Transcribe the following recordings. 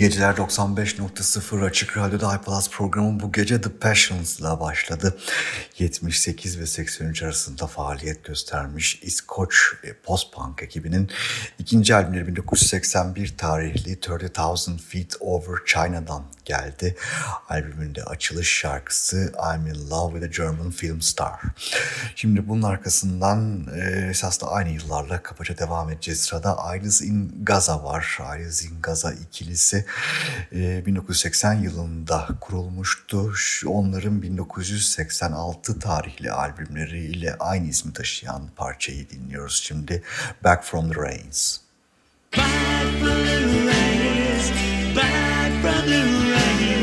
İyi geceler 95.0 Açık Radyo'da iPlus programı bu gece The Passions'la başladı. 78 ve 83 arasında faaliyet göstermiş İskoç e, post-punk ekibinin ikinci albümleri 1981 tarihli 30,000 Feet Over China'dan geldi. Albümünde açılış şarkısı I'm in Love with a German Film Star. Şimdi bunun arkasından e, esas da aynı yıllarla kapaca devam edeceğiz. Sırada Idols in Gaza var. Idols in Gaza ikilisi kendisi. 1980 yılında kurulmuştu. Onların 1986 tarihli albümleriyle aynı ismi taşıyan parçayı dinliyoruz şimdi. Back from the Rains. Back from the rains, back from the rains,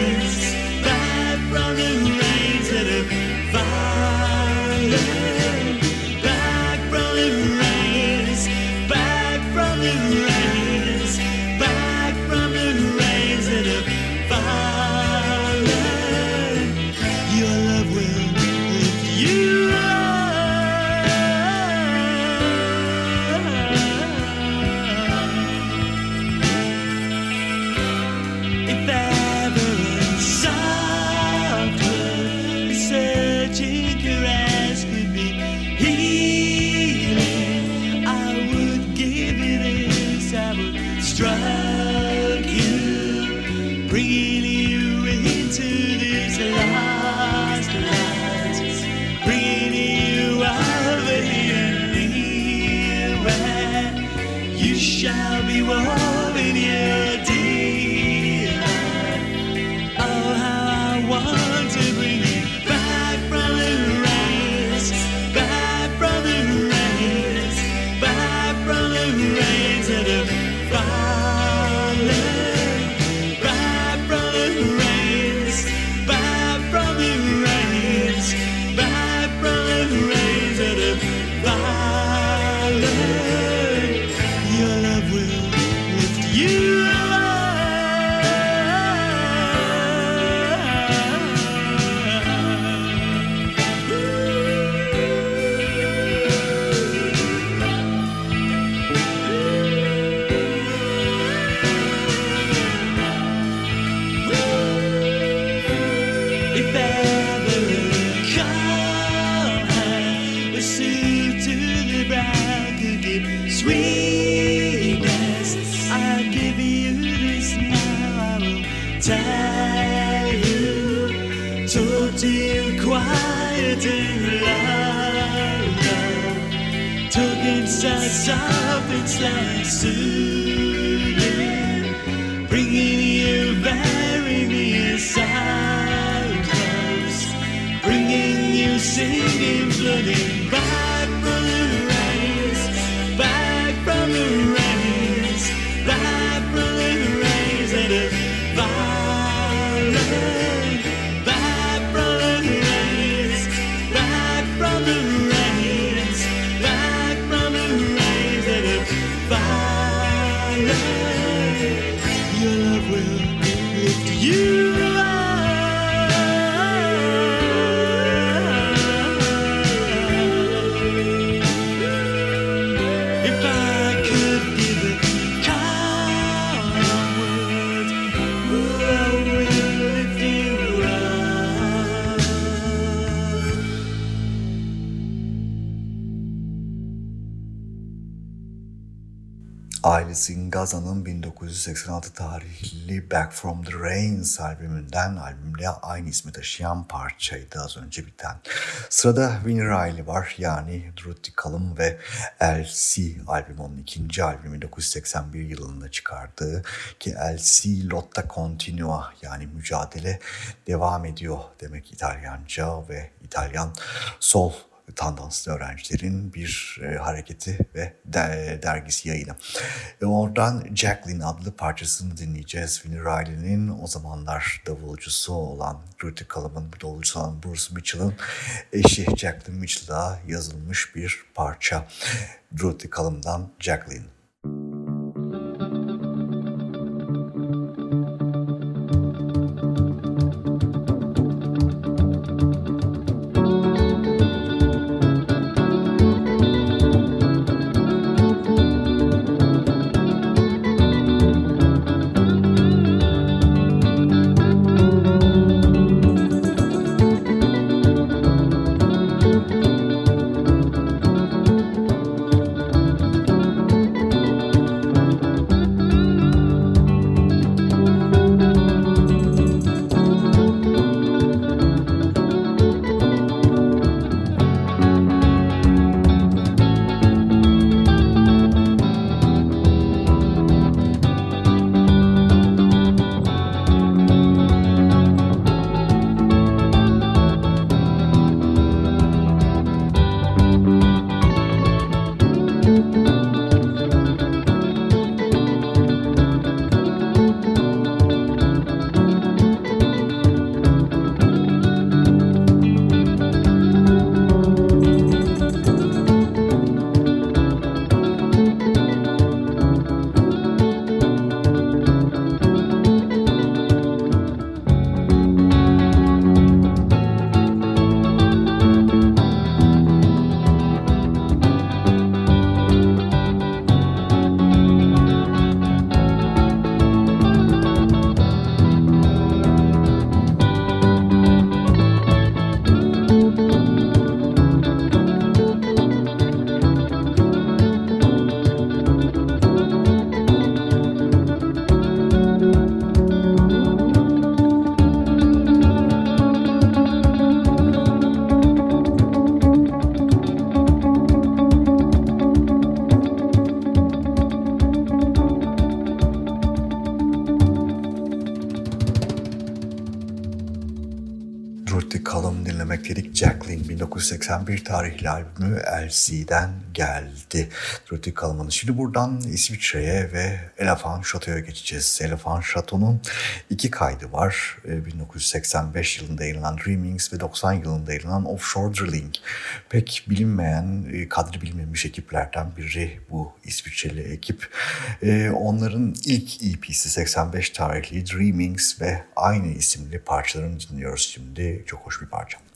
Ailesi Gaza'nın 1986 tarihli Back From The Rains albümünden albümle aynı ismi taşıyan parçaydı az önce biten. Sırada Winnie Riley var yani Ruthie Callum ve LC albüm onun ikinci albümü 1981 yılında çıkardığı ki LC Lotta Continua yani mücadele devam ediyor demek İtalyanca ve İtalyan sol tandanslı öğrencilerin bir e, hareketi ve de, dergisi yayını. E, oradan Jacqueline adlı parçasını dinleyeceğiz. Winnie Riley'nin o zamanlar davulcusu olan Rudy Cullum'un davulcusu olan Bruce Mitchell'ın eşi Jacqueline Mitchell'a yazılmış bir parça. Rudy Cullum'dan Jacqueline. 1981 tarihli albümü LC'den geldi. Ruthie Cullum'un. Şimdi buradan İsviçre'ye ve Elephant Chateau'ya geçeceğiz. Elephant Chateau'nun iki kaydı var. 1985 yılında yayınlanan Dreamings ve 90 yılında yayınlanan Offshore Drilling. Pek bilinmeyen, kadri bilinmemiş ekiplerden biri bu İsviçreli ekip. Onların ilk EP'si 85 tarihli Dreamings ve aynı isimli parçalarını dinliyoruz şimdi. Çok hoş bir parça.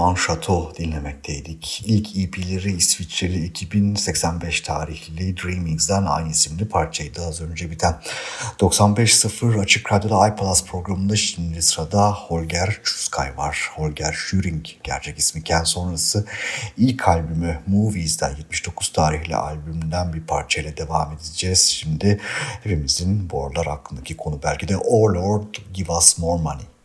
Elephant Chateau dinlemekteydik. İlk EP'leri İsviçreli 2085 tarihli Dreamings'den aynı isimli parçaydı az önce biten. 95.0 Açık Radyo'da iPlus programında şimdi sırada Holger Çuskay var. Holger Schüring gerçek ismi Ken sonrası ilk albümü Movies'den 79 tarihli albümden bir parçayla devam edeceğiz. Şimdi hepimizin bu aralar aklındaki konu belki de Oh Lord Give Us More Money.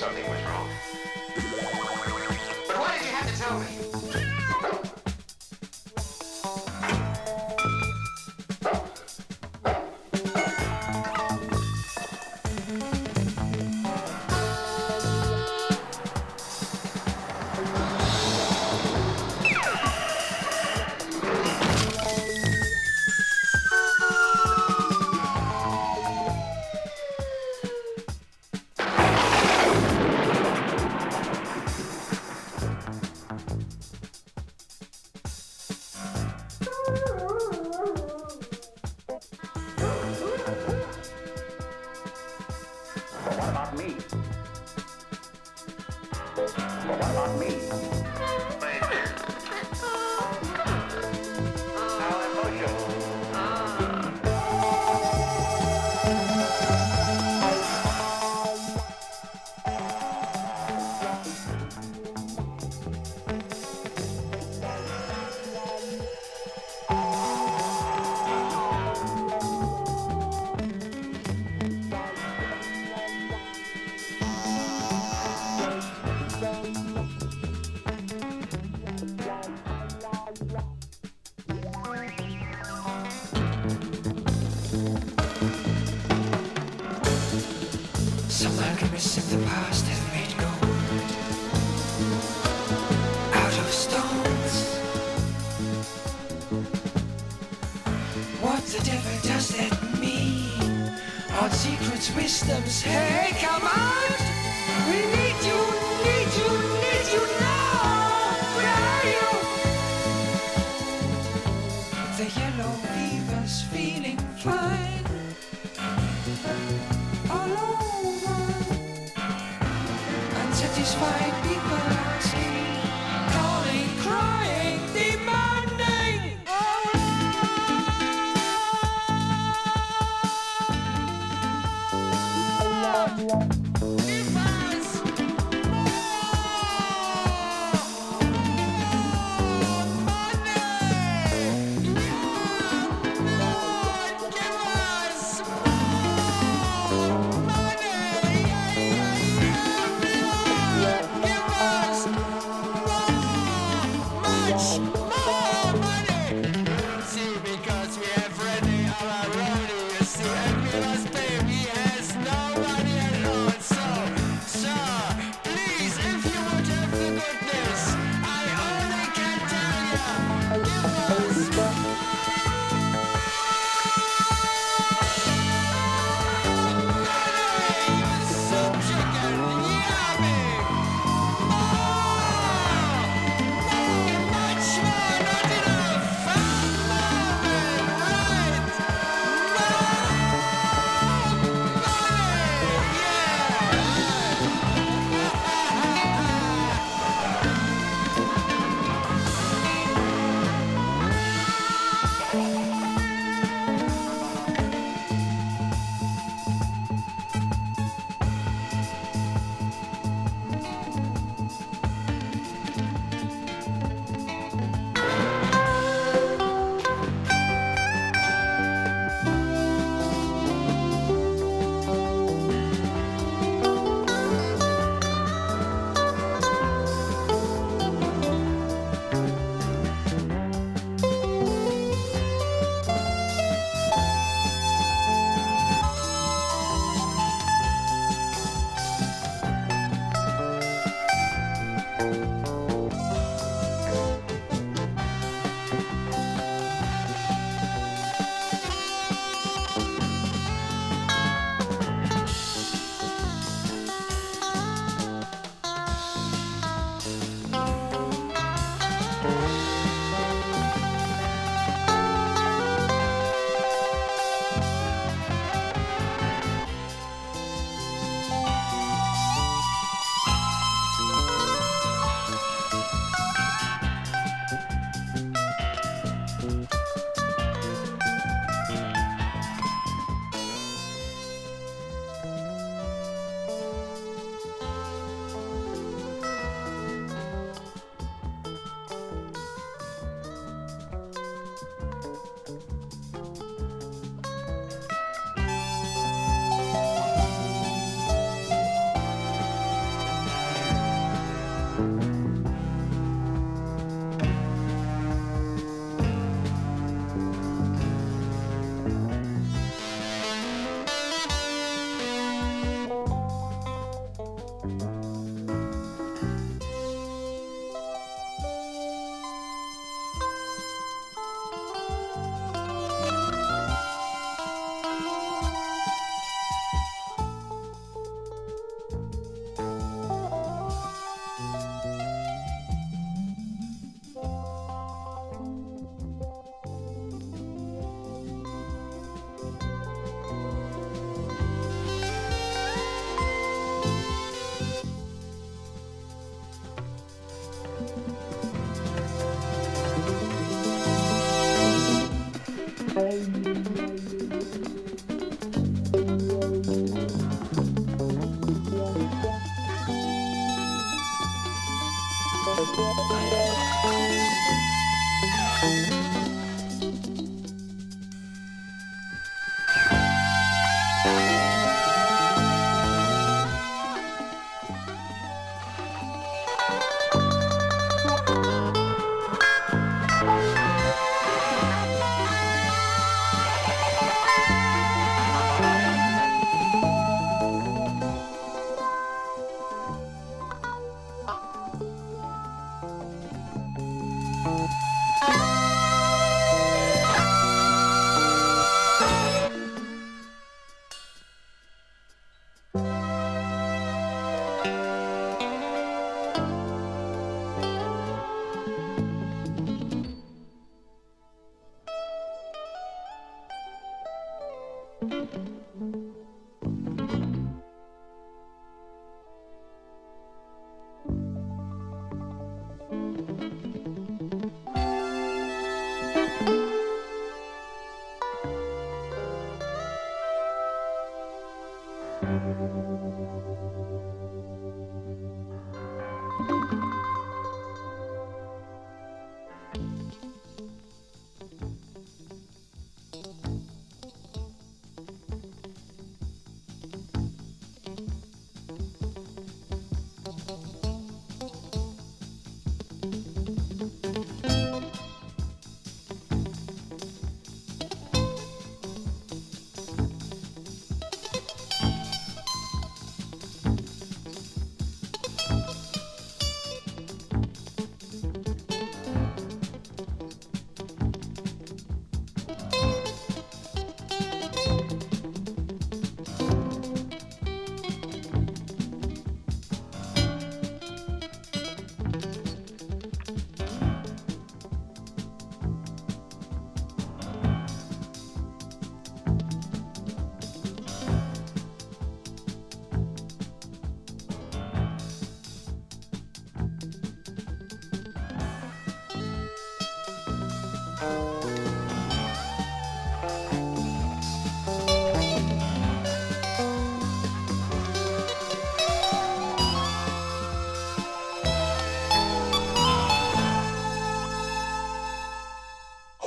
Something come on!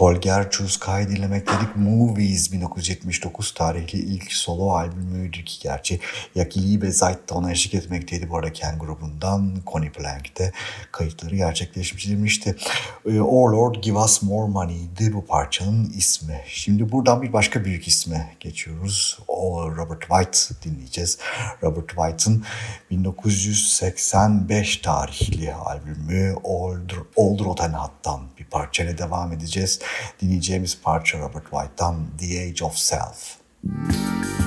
Holger Chuska'yı dinlemek dedik. Movies 1979 tarihli ilk solo albümüydü ki gerçi Yakili ve Zayt da ona eşlik etmekteydi. Bu arada Ken grubundan Connie Plank'te kayıtları gerçekleştirilmişti. Ee, Oh Lord Give Us More Money'di bu parçanın ismi. Şimdi buradan bir başka büyük isme geçiyoruz. O Robert White dinleyeceğiz. Robert White'ın 1985 tarihli albümü Old, Old Rotten Heart'tan bir parçayla devam edeceğiz. Dinleyeceğimiz parça Robert White'tan The Age of Self. They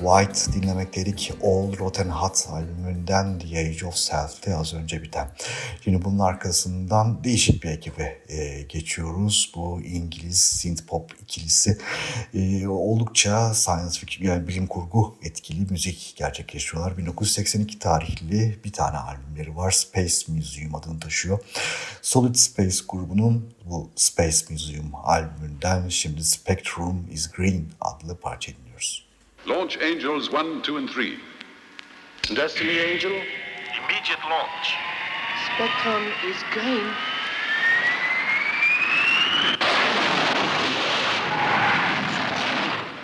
White dinlemekteydik. All Rotten Hearts albümünden The Age of Self'te az önce biten. Şimdi bunun arkasından değişik bir ekibe e, geçiyoruz. Bu İngiliz synth pop ikilisi e, oldukça science fiction yani bilim kurgu etkili müzik gerçekleştiriyorlar. 1982 tarihli bir tane albümleri var. Space Museum adını taşıyor. Solid Space grubunun bu Space Museum albümünden şimdi Spectrum is Green adlı parça dinliyoruz. Launch Angels 1, 2, and 3. Destiny Angel, Immediate launch. Spectrum is green.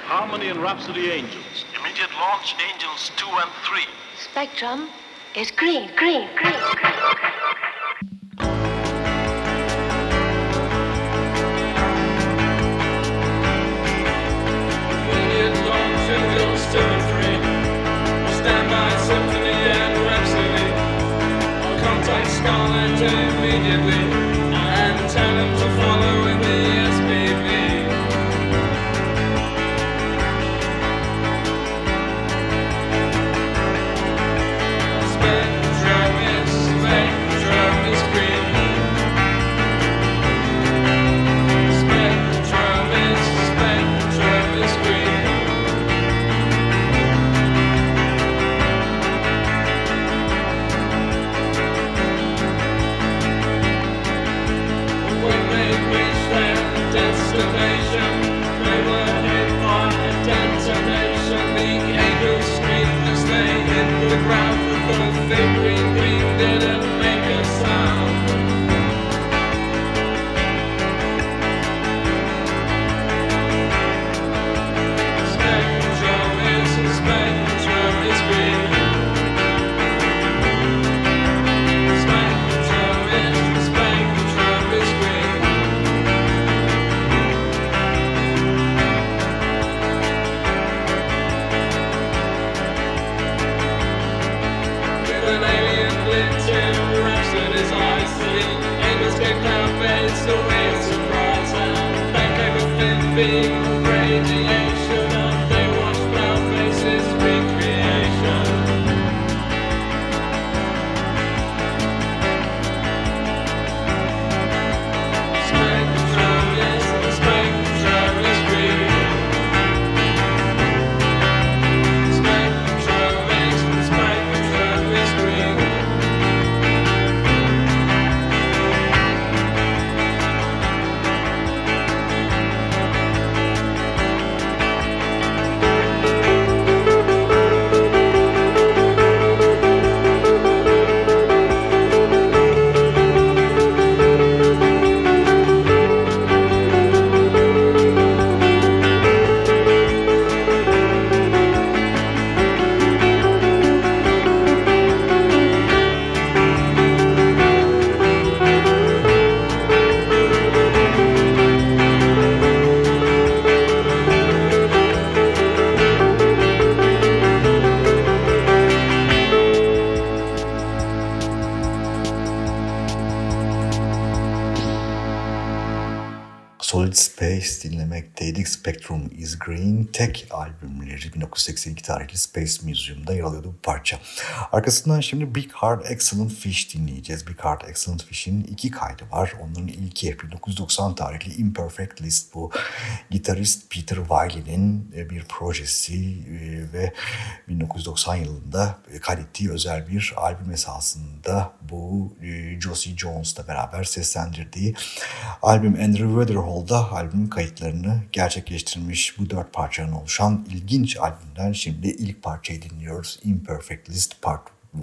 Harmony and Rhapsody Angels. Immediate launch Angels 2 and 3. Spectrum is green, green, green, green. Dinlemekteydik. Spectrum is Green tek albümleri 1982 tarihli Space Museum'da yer alıyordu bu parça. Arkasından şimdi Big Hard Excellent Fish dinleyeceğiz. Big Hard Excellent Fish'in iki kaydı var. Onların ilki 1990 tarihli Imperfect List bu. Gitarist Peter Wiley'nin e, bir projesi e, ve 1990 yılında kaydettiği özel bir albüm esasında bu e, Josie Jones'la beraber seslendirdiği albüm Andrew Weatherall'da albümün kayıtlarını gerçekleştirmiş bu dört parçanın oluşan ilginç albümden şimdi ilk parçayı dinliyoruz. Imperfect List Part 1.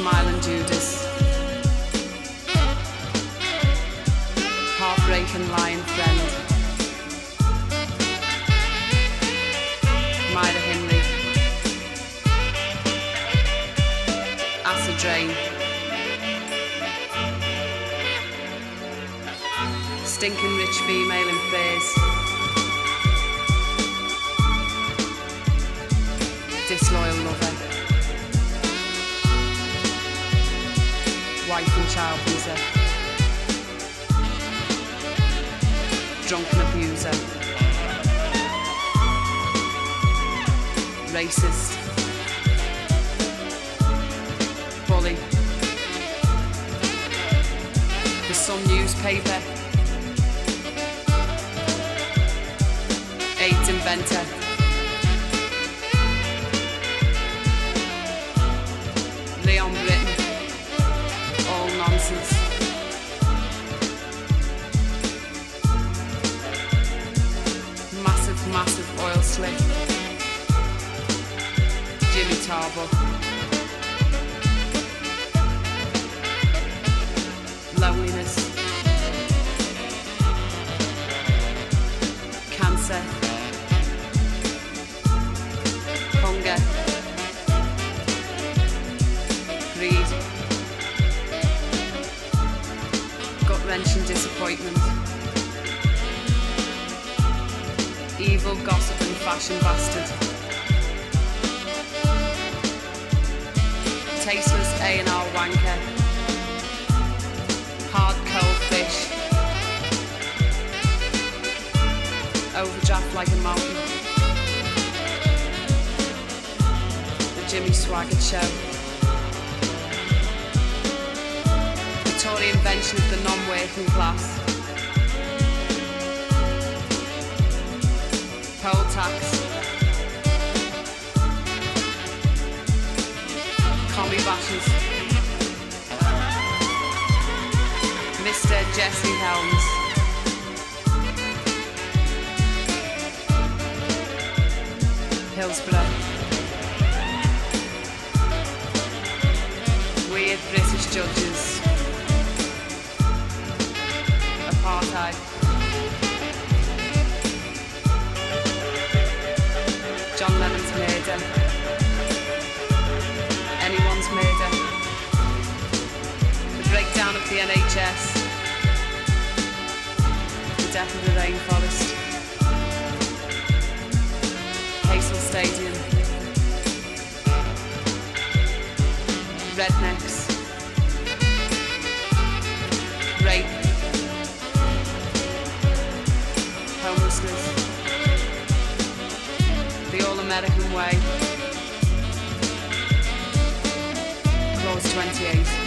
Smiling Judas. Heartbreaking Lion Friend. Maida Hindley. Acid Drain. Stinking rich female in fears. Disloyal lover. Wife and child abuser. Drunken abuser. Racist. Bully. The Sun newspaper. AIDS inventor. Jimmy Swaggart Show. The Tory invention of the non-working class. Poll tax. Commie bashes. Mr. Jesse Helms. Hillsborough. Weird British judges. Apartheid. John Lennon's murder. Anyone's murder. The breakdown of the NHS. The death of the rainforest. Hazel Stadium. Rednecks. American Way. Clause 28.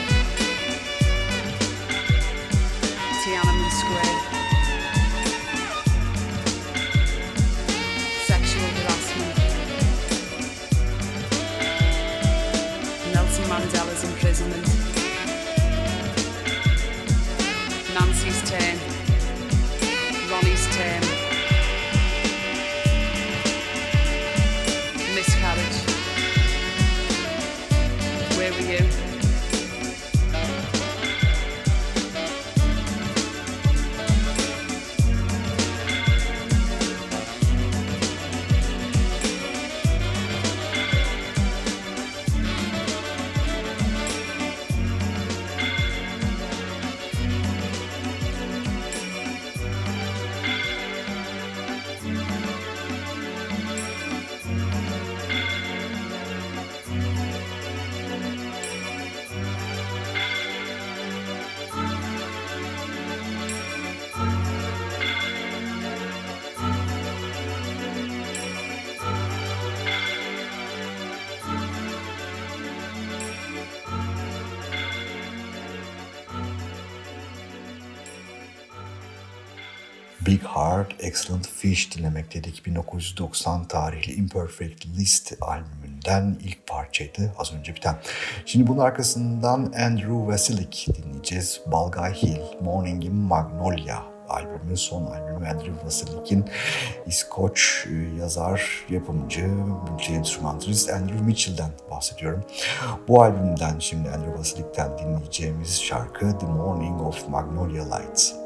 Big Heart, Excellent Fish dinlemekteydik. 1990 tarihli Imperfect List albümünden ilk parçaydı az önce biten. Şimdi bunun arkasından Andrew Vasilik dinleyeceğiz. Balgay Hill, Morning in Magnolia albümün son albümü Andrew Vasilik'in İskoç e, yazar, yapımcı, multi enstrümantalist Andrew Mitchell'den bahsediyorum. Bu albümden şimdi Andrew Vasilik'ten dinleyeceğimiz şarkı The Morning of Magnolia Lights.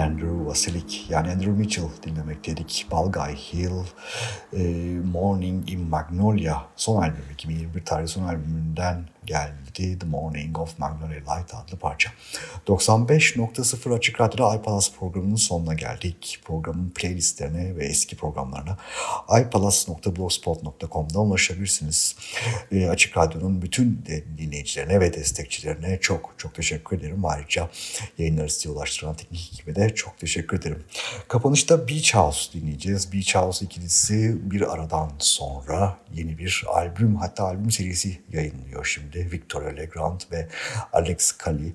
Andrew Vasilik yani Andrew Mitchell dinlemekteydik. Balgay Hill, e, Morning in Magnolia son albüm 2021 tarihli son albümünden geldi. The Morning of Magnolia Light adlı parça. 95.0 Açık Radyo'da iPalas programının sonuna geldik. Programın playlistlerine ve eski programlarına ipalas.blogspot.com'da ulaşabilirsiniz. E, Açık Radyo'nun bütün dinleyicilerine ve destekçilerine çok çok teşekkür ederim. Ayrıca yayınları size ulaştıran teknik ekibe de çok teşekkür ederim. Kapanışta Beach House dinleyeceğiz. Beach House ikilisi bir aradan sonra yeni bir albüm hatta albüm serisi yayınlıyor şimdi. Victoria Legrand ve Alex Kali.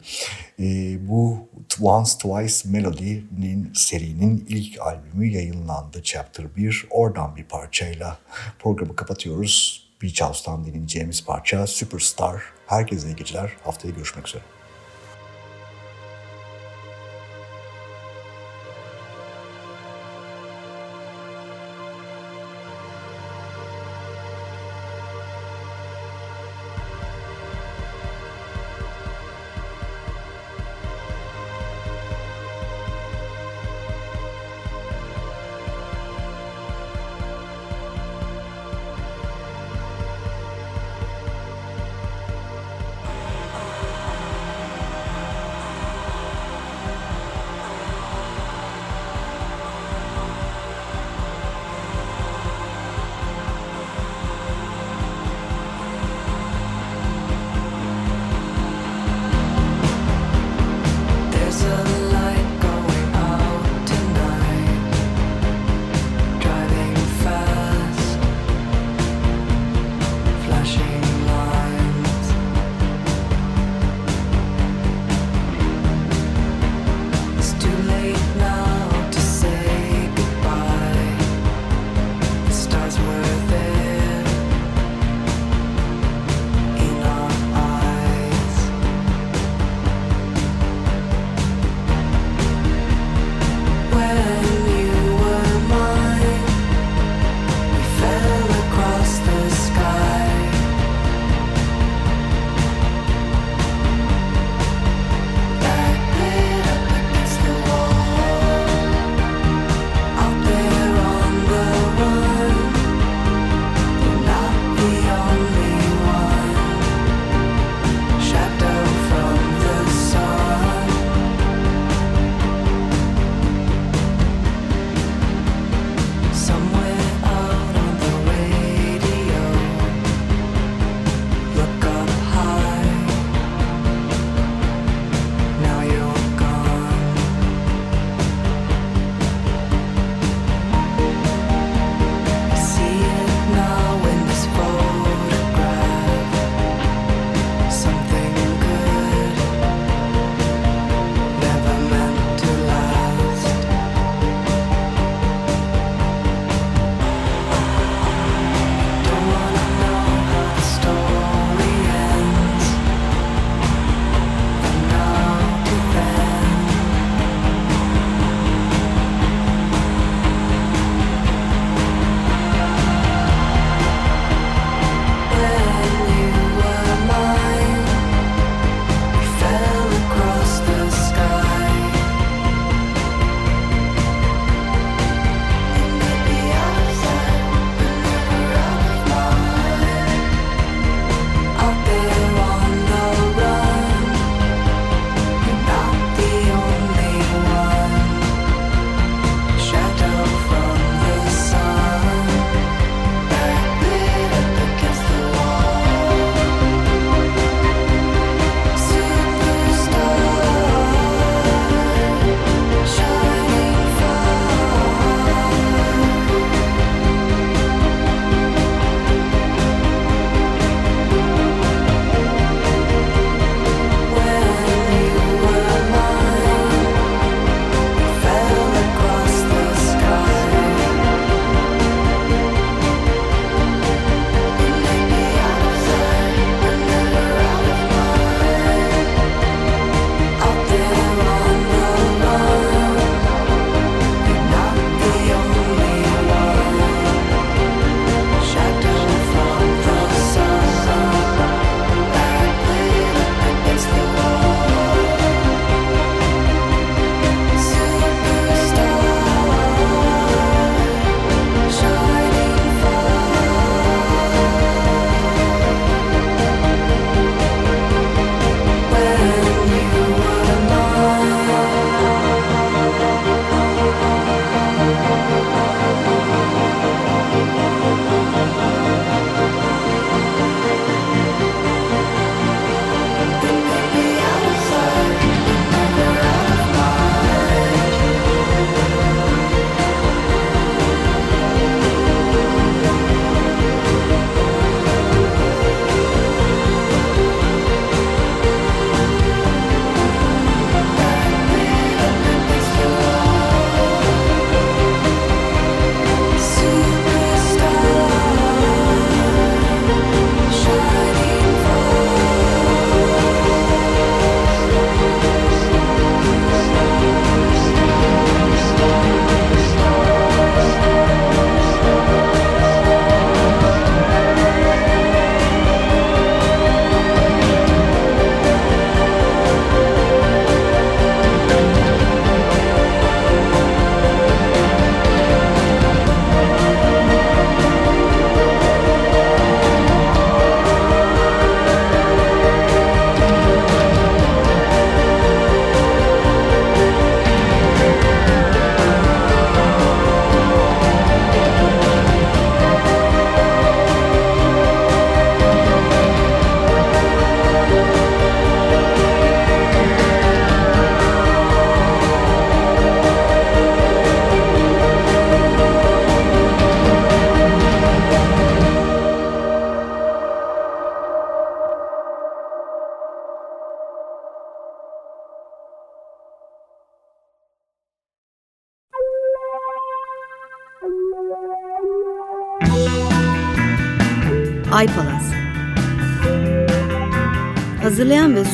E, bu Once Twice Melody'nin serinin ilk albümü yayınlandı. Chapter 1. Oradan bir parçayla programı kapatıyoruz. Beach House'tan dinleyeceğimiz parça Superstar. Herkese iyi geceler. Haftaya görüşmek üzere.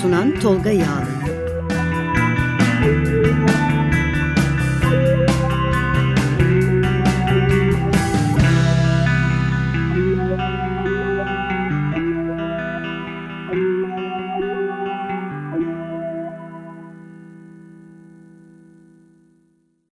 Sunan Tolga Yağlı.